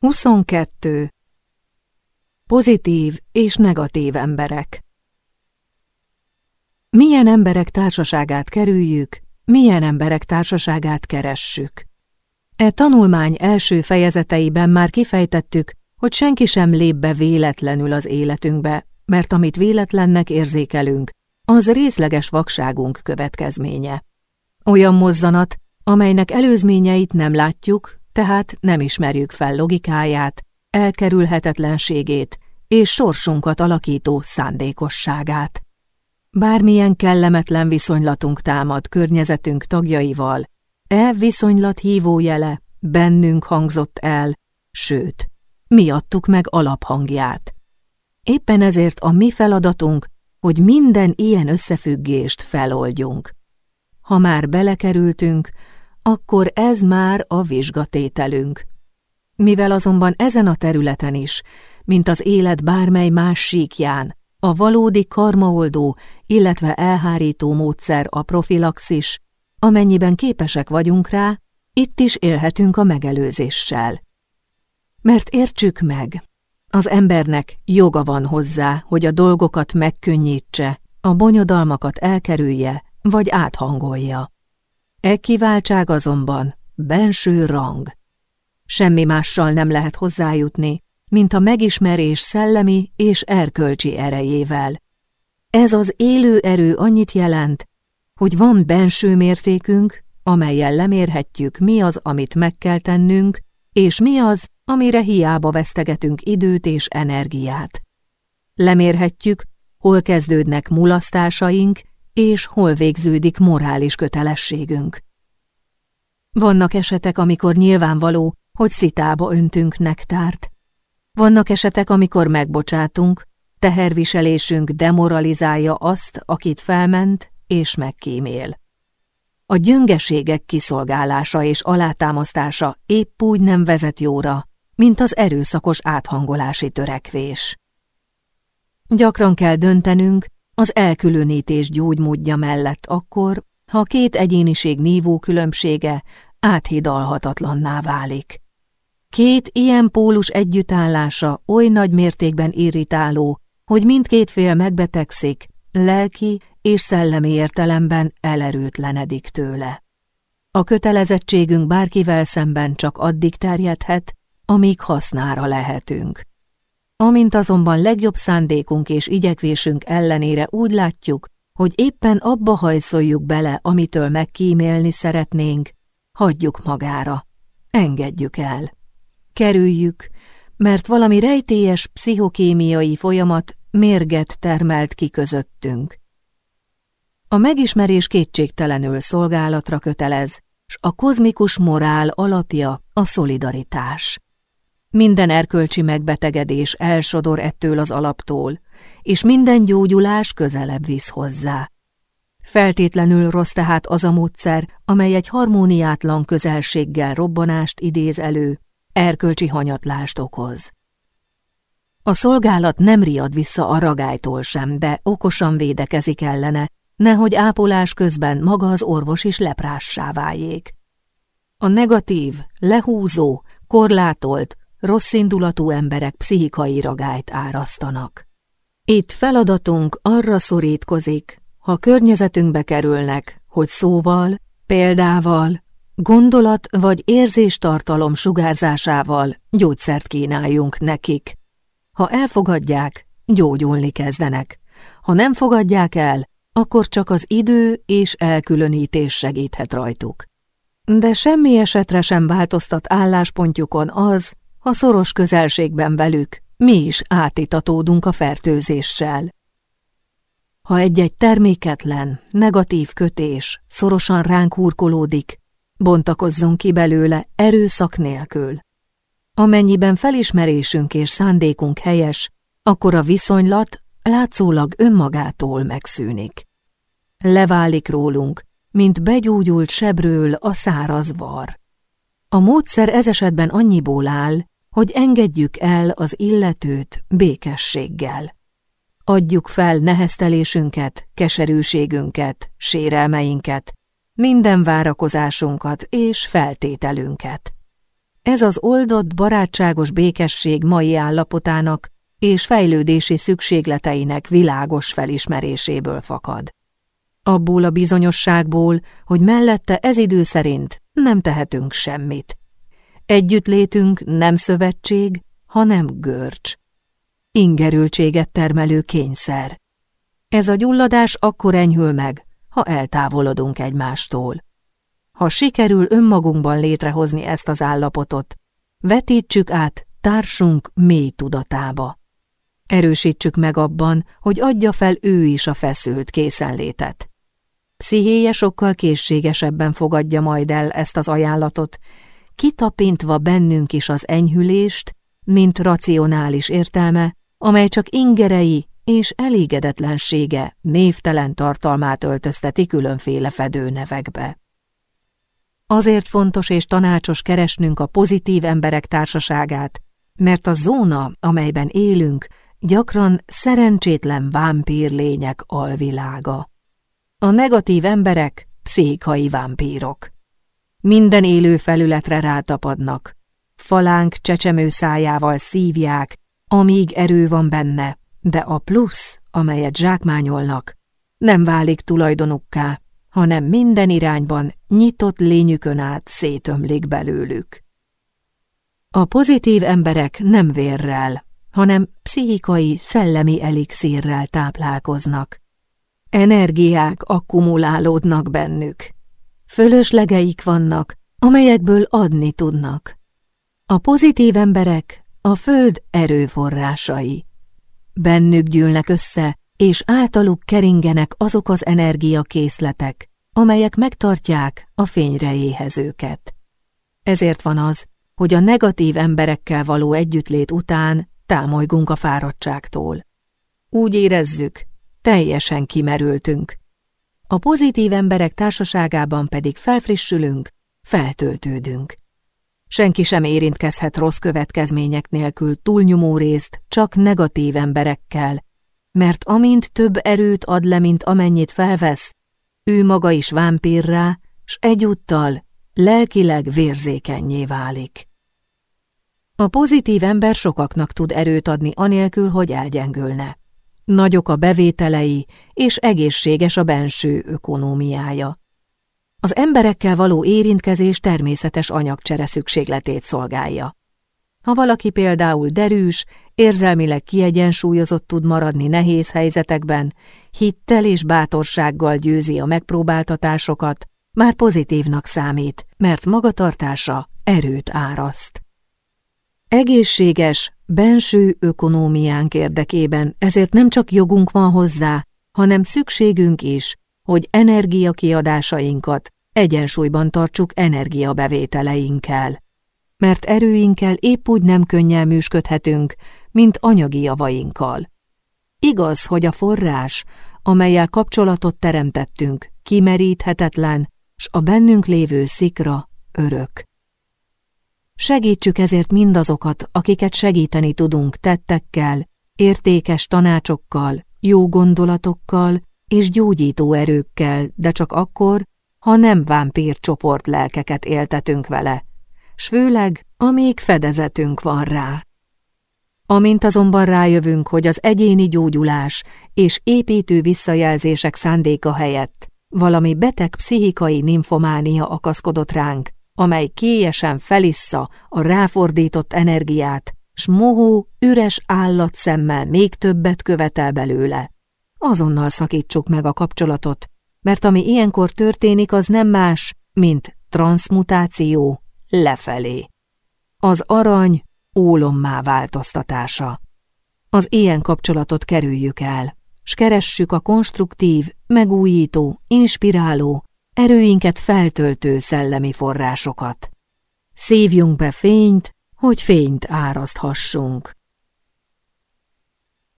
22. Pozitív és negatív emberek Milyen emberek társaságát kerüljük, milyen emberek társaságát keressük. E tanulmány első fejezeteiben már kifejtettük, hogy senki sem lép be véletlenül az életünkbe, mert amit véletlennek érzékelünk, az részleges vakságunk következménye. Olyan mozzanat, amelynek előzményeit nem látjuk, tehát nem ismerjük fel logikáját, elkerülhetetlenségét és sorsunkat alakító szándékosságát. Bármilyen kellemetlen viszonylatunk támad környezetünk tagjaival, e viszonylat hívójele bennünk hangzott el, sőt, mi adtuk meg alaphangját. Éppen ezért a mi feladatunk, hogy minden ilyen összefüggést feloldjunk. Ha már belekerültünk, akkor ez már a vizsgatételünk. Mivel azonban ezen a területen is, mint az élet bármely más síkján, a valódi karmaoldó, illetve elhárító módszer a profilaxis, amennyiben képesek vagyunk rá, itt is élhetünk a megelőzéssel. Mert értsük meg, az embernek joga van hozzá, hogy a dolgokat megkönnyítse, a bonyodalmakat elkerülje vagy áthangolja. E kiváltság azonban benső rang. Semmi mással nem lehet hozzájutni, mint a megismerés szellemi és erkölcsi erejével. Ez az élő erő annyit jelent, hogy van benső mértékünk, amelyen lemérhetjük, mi az, amit meg kell tennünk, és mi az, amire hiába vesztegetünk időt és energiát. Lemérhetjük, hol kezdődnek mulasztásaink, és hol végződik morális kötelességünk. Vannak esetek, amikor nyilvánvaló, hogy szitába öntünk nektárt. Vannak esetek, amikor megbocsátunk, teherviselésünk demoralizálja azt, akit felment és megkímél. A gyöngeségek kiszolgálása és alátámasztása épp úgy nem vezet jóra, mint az erőszakos áthangolási törekvés. Gyakran kell döntenünk, az elkülönítés gyógymódja mellett akkor, ha a két egyéniség nívó különbsége áthidalhatatlanná válik. Két ilyen pólus együttállása oly nagy mértékben irritáló, hogy mindkét fél megbetegszik, lelki és szellemi értelemben elerőtlenedik tőle. A kötelezettségünk bárkivel szemben csak addig terjedhet, amíg hasznára lehetünk. Amint azonban legjobb szándékunk és igyekvésünk ellenére úgy látjuk, hogy éppen abba hajszoljuk bele, amitől megkímélni szeretnénk, hagyjuk magára, engedjük el. Kerüljük, mert valami rejtélyes pszichokémiai folyamat mérget termelt ki közöttünk. A megismerés kétségtelenül szolgálatra kötelez, s a kozmikus morál alapja a szolidaritás. Minden erkölcsi megbetegedés elsodor ettől az alaptól, és minden gyógyulás közelebb visz hozzá. Feltétlenül rossz tehát az a módszer, amely egy harmóniátlan közelséggel robbanást idéz elő, erkölcsi hanyatlást okoz. A szolgálat nem riad vissza a ragálytól sem, de okosan védekezik ellene, nehogy ápolás közben maga az orvos is leprássá váljék. A negatív, lehúzó, korlátolt, rosszindulatú emberek pszichikai ragályt árasztanak. Itt feladatunk arra szorítkozik, ha környezetünkbe kerülnek, hogy szóval, példával, gondolat vagy érzéstartalom sugárzásával gyógyszert kínáljunk nekik. Ha elfogadják, gyógyulni kezdenek. Ha nem fogadják el, akkor csak az idő és elkülönítés segíthet rajtuk. De semmi esetre sem változtat álláspontjukon az, ha szoros közelségben velük, mi is átitatódunk a fertőzéssel. Ha egy-egy terméketlen, negatív kötés szorosan ránk hurkolódik, bontakozzon ki belőle erőszak nélkül. Amennyiben felismerésünk és szándékunk helyes, akkor a viszonylat látszólag önmagától megszűnik. Leválik rólunk, mint begyógyult sebről a száraz var. A módszer ez esetben annyiból áll, hogy engedjük el az illetőt békességgel. Adjuk fel neheztelésünket, keserűségünket, sérelmeinket, minden várakozásunkat és feltételünket. Ez az oldott, barátságos békesség mai állapotának és fejlődési szükségleteinek világos felismeréséből fakad. Abból a bizonyosságból, hogy mellette ez idő szerint nem tehetünk semmit. Együttlétünk nem szövetség, hanem görcs. Ingerültséget termelő kényszer. Ez a gyulladás akkor enyhül meg, ha eltávolodunk egymástól. Ha sikerül önmagunkban létrehozni ezt az állapotot, vetítsük át társunk mély tudatába. Erősítsük meg abban, hogy adja fel ő is a feszült készenlétet. Pszichéje sokkal készségesebben fogadja majd el ezt az ajánlatot, kitapintva bennünk is az enyhülést, mint racionális értelme, amely csak ingerei és elégedetlensége névtelen tartalmát öltözteti különféle fedőnevekbe. Azért fontos és tanácsos keresnünk a pozitív emberek társaságát, mert a zóna, amelyben élünk, gyakran szerencsétlen vámpírlények alvilága. A negatív emberek pszichikai vámpírok. Minden élő felületre rátapadnak, falánk csecsemő szájával szívják, amíg erő van benne, de a plusz, amelyet zsákmányolnak, nem válik tulajdonukká, hanem minden irányban nyitott lényükön át szétömlik belőlük. A pozitív emberek nem vérrel, hanem pszichikai, szellemi elixírrel táplálkoznak. Energiák akkumulálódnak bennük. Fölöslegeik vannak, amelyekből adni tudnak. A pozitív emberek a föld erőforrásai. Bennük gyűlnek össze, és általuk keringenek azok az energiakészletek, amelyek megtartják a fényre éhezőket. Ezért van az, hogy a negatív emberekkel való együttlét után támolygunk a fáradtságtól. Úgy érezzük, teljesen kimerültünk. A pozitív emberek társaságában pedig felfrissülünk, feltöltődünk. Senki sem érintkezhet rossz következmények nélkül túlnyomó részt csak negatív emberekkel, mert amint több erőt ad le, mint amennyit felvesz, ő maga is vámpírrá, s egyúttal lelkileg vérzékenyé válik. A pozitív ember sokaknak tud erőt adni anélkül, hogy elgyengülne. Nagyok a bevételei, és egészséges a benső ökonómiája. Az emberekkel való érintkezés természetes anyagcsere szükségletét szolgálja. Ha valaki például derűs, érzelmileg kiegyensúlyozott tud maradni nehéz helyzetekben, hittel és bátorsággal győzi a megpróbáltatásokat, már pozitívnak számít, mert magatartása erőt áraszt. Egészséges, benső ökonómiánk érdekében ezért nem csak jogunk van hozzá, hanem szükségünk is, hogy energiakiadásainkat egyensúlyban tartsuk energiabevételeinkkel. Mert erőinkkel épp úgy nem könnyelműsködhetünk, mint anyagi javainkkal. Igaz, hogy a forrás, amelyel kapcsolatot teremtettünk, kimeríthetetlen, s a bennünk lévő szikra örök. Segítsük ezért mindazokat, akiket segíteni tudunk tettekkel, értékes tanácsokkal, jó gondolatokkal és gyógyító erőkkel, de csak akkor, ha nem vámpír csoport lelkeket éltetünk vele, s főleg, amíg fedezetünk van rá. Amint azonban rájövünk, hogy az egyéni gyógyulás és építő visszajelzések szándéka helyett valami beteg pszichikai nimfománia akaszkodott ránk, amely kélyesen felissza a ráfordított energiát, s mohó, üres állatszemmel még többet követel belőle. Azonnal szakítsuk meg a kapcsolatot, mert ami ilyenkor történik, az nem más, mint transmutáció lefelé. Az arany ólommá változtatása. Az ilyen kapcsolatot kerüljük el, s keressük a konstruktív, megújító, inspiráló, erőinket feltöltő szellemi forrásokat. Szívjunk be fényt, hogy fényt áraszthassunk.